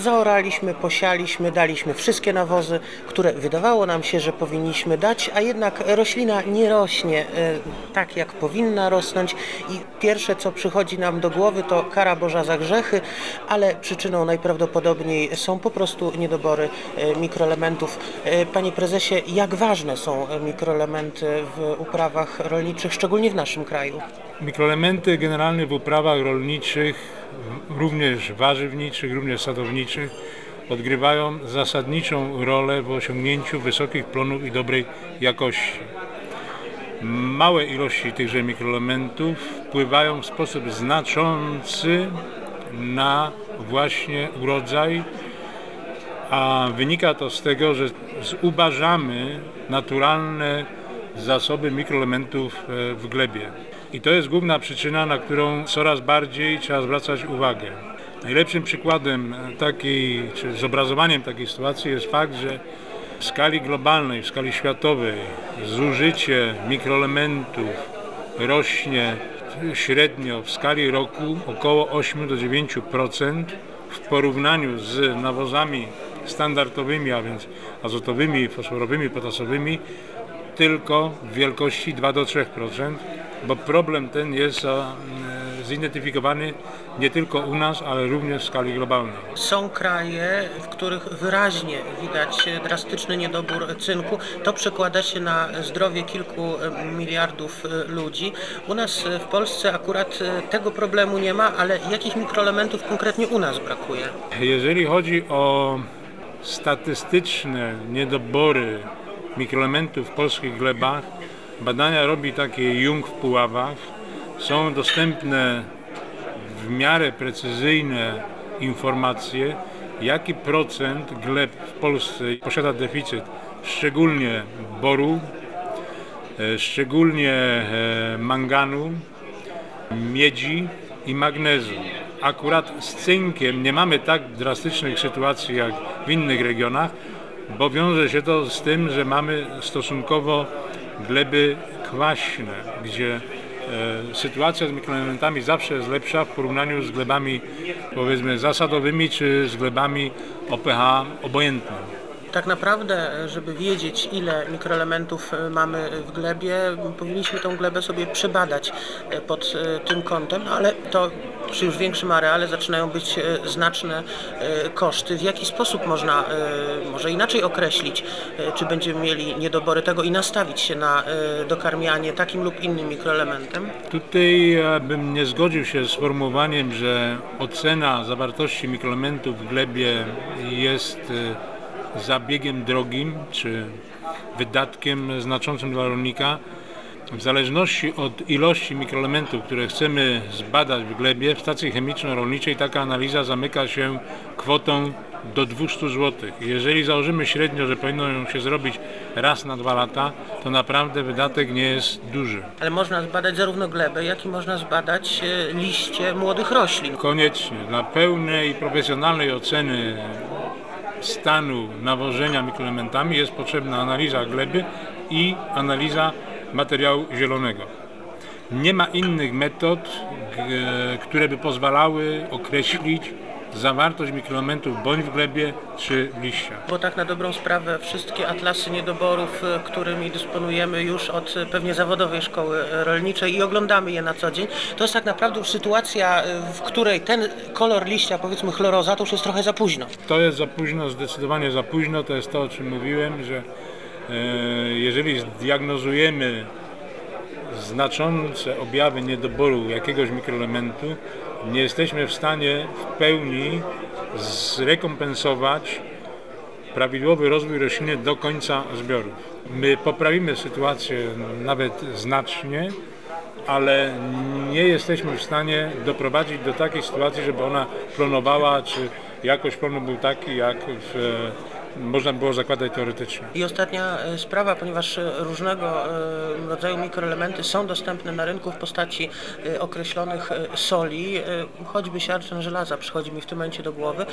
Zaoraliśmy, posialiśmy, daliśmy wszystkie nawozy, które wydawało nam się, że powinniśmy dać, a jednak roślina nie rośnie e, tak, jak powinna rosnąć i pierwsze, co przychodzi nam do głowy, to kara Boża za grzechy, ale przyczyną najprawdopodobniej są po prostu niedobory e, mikroelementów. E, Panie prezesie, jak ważne są mikroelementy w uprawach rolniczych, szczególnie w naszym kraju? Mikroelementy generalnie w uprawach rolniczych, również warzywniczych, również sadowniczych, odgrywają zasadniczą rolę w osiągnięciu wysokich plonów i dobrej jakości. Małe ilości tychże mikroelementów wpływają w sposób znaczący na właśnie urodzaj, a wynika to z tego, że zubażamy naturalne zasoby mikroelementów e, w glebie. I to jest główna przyczyna, na którą coraz bardziej trzeba zwracać uwagę. Najlepszym przykładem e, takiej, czy zobrazowaniem takiej sytuacji jest fakt, że w skali globalnej, w skali światowej zużycie mikroelementów rośnie średnio w skali roku około 8 do 9% w porównaniu z nawozami standardowymi, a więc azotowymi, fosforowymi, potasowymi tylko w wielkości 2 do 3%, bo problem ten jest e, zidentyfikowany nie tylko u nas, ale również w skali globalnej. Są kraje, w których wyraźnie widać drastyczny niedobór cynku. To przekłada się na zdrowie kilku e, miliardów e, ludzi. U nas w Polsce akurat tego problemu nie ma, ale jakich mikroelementów konkretnie u nas brakuje? Jeżeli chodzi o statystyczne niedobory mikroelementów w polskich glebach, badania robi takie Jung w Puławach. Są dostępne w miarę precyzyjne informacje, jaki procent gleb w Polsce posiada deficyt, szczególnie boru, e, szczególnie e, manganu, miedzi i magnezu. Akurat z cynkiem nie mamy tak drastycznych sytuacji jak w innych regionach, bo wiąże się to z tym, że mamy stosunkowo gleby kwaśne, gdzie e, sytuacja z mikroelementami zawsze jest lepsza w porównaniu z glebami powiedzmy zasadowymi czy z glebami o pH obojętnym. Tak naprawdę, żeby wiedzieć, ile mikroelementów e, mamy w glebie, powinniśmy tą glebę sobie przebadać e, pod e, tym kątem, ale to przy już większym areale zaczynają być znaczne koszty. W jaki sposób można może inaczej określić, czy będziemy mieli niedobory tego i nastawić się na dokarmianie takim lub innym mikroelementem? Tutaj bym nie zgodził się z sformułowaniem, że ocena zawartości mikroelementów w glebie jest zabiegiem drogim czy wydatkiem znaczącym dla rolnika. W zależności od ilości mikroelementów, które chcemy zbadać w glebie, w stacji chemiczno-rolniczej taka analiza zamyka się kwotą do 200 zł. Jeżeli założymy średnio, że powinno ją się zrobić raz na dwa lata, to naprawdę wydatek nie jest duży. Ale można zbadać zarówno glebę, jak i można zbadać e, liście młodych roślin. Koniecznie dla pełnej i profesjonalnej oceny stanu nawożenia mikroelementami jest potrzebna analiza gleby i analiza materiału zielonego. Nie ma innych metod, które by pozwalały określić zawartość mikroelementów bądź w glebie czy w liściach. Bo tak na dobrą sprawę wszystkie atlasy niedoborów, e, którymi dysponujemy już od e, pewnie zawodowej szkoły e, rolniczej i oglądamy je na co dzień, to jest tak naprawdę już sytuacja, w której ten kolor liścia, powiedzmy chloroza, to już jest trochę za późno. To jest za późno, zdecydowanie za późno. To jest to, o czym mówiłem, że e, jeżeli zdiagnozujemy znaczące objawy niedoboru jakiegoś mikroelementu, nie jesteśmy w stanie w pełni zrekompensować prawidłowy rozwój rośliny do końca zbiorów. My poprawimy sytuację nawet znacznie, ale nie jesteśmy w stanie doprowadzić do takiej sytuacji, żeby ona plonowała, czy jakość plonu był taki, jak w, można było zakładać teoretycznie. I ostatnia e, sprawa, ponieważ e, różnego e, rodzaju mikroelementy są dostępne na rynku w postaci określonych soli, choćby siarczan żelaza przychodzi mi w tym momencie do głowy.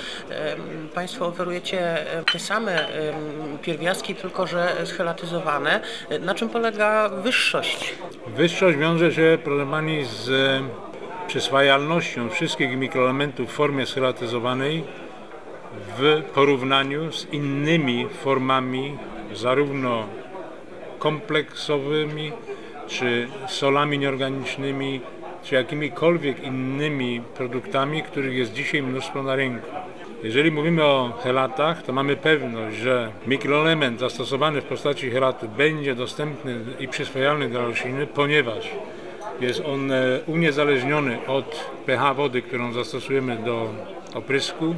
Państwo oferujecie te same pierwiastki, tylko że schelatyzowane. Na czym polega wyższość? Wyższość wiąże się problemami z przyswajalnością wszystkich mikroelementów w formie schelatyzowanej w porównaniu z innymi formami, zarówno kompleksowymi, czy solami nieorganicznymi, czy jakimikolwiek innymi produktami, których jest dzisiaj mnóstwo na rynku. Jeżeli mówimy o helatach, to mamy pewność, że mikroelement zastosowany w postaci helatu będzie dostępny i przyswajalny dla rośliny, ponieważ jest on e, uniezależniony od pH wody, którą zastosujemy do oprysku.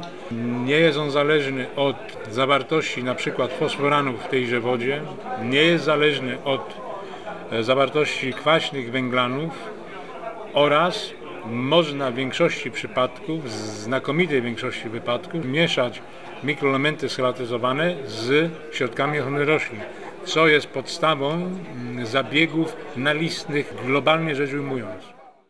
Nie jest on zależny od zawartości przykład fosforanów w tejże wodzie. Nie jest zależny od e, zawartości kwaśnych węglanów oraz można w większości przypadków, w znakomitej większości wypadków, mieszać mikroelementy schelatyzowane z środkami ochrony roślin, co jest podstawą mm, zabiegów nalistnych, globalnie rzecz ujmując.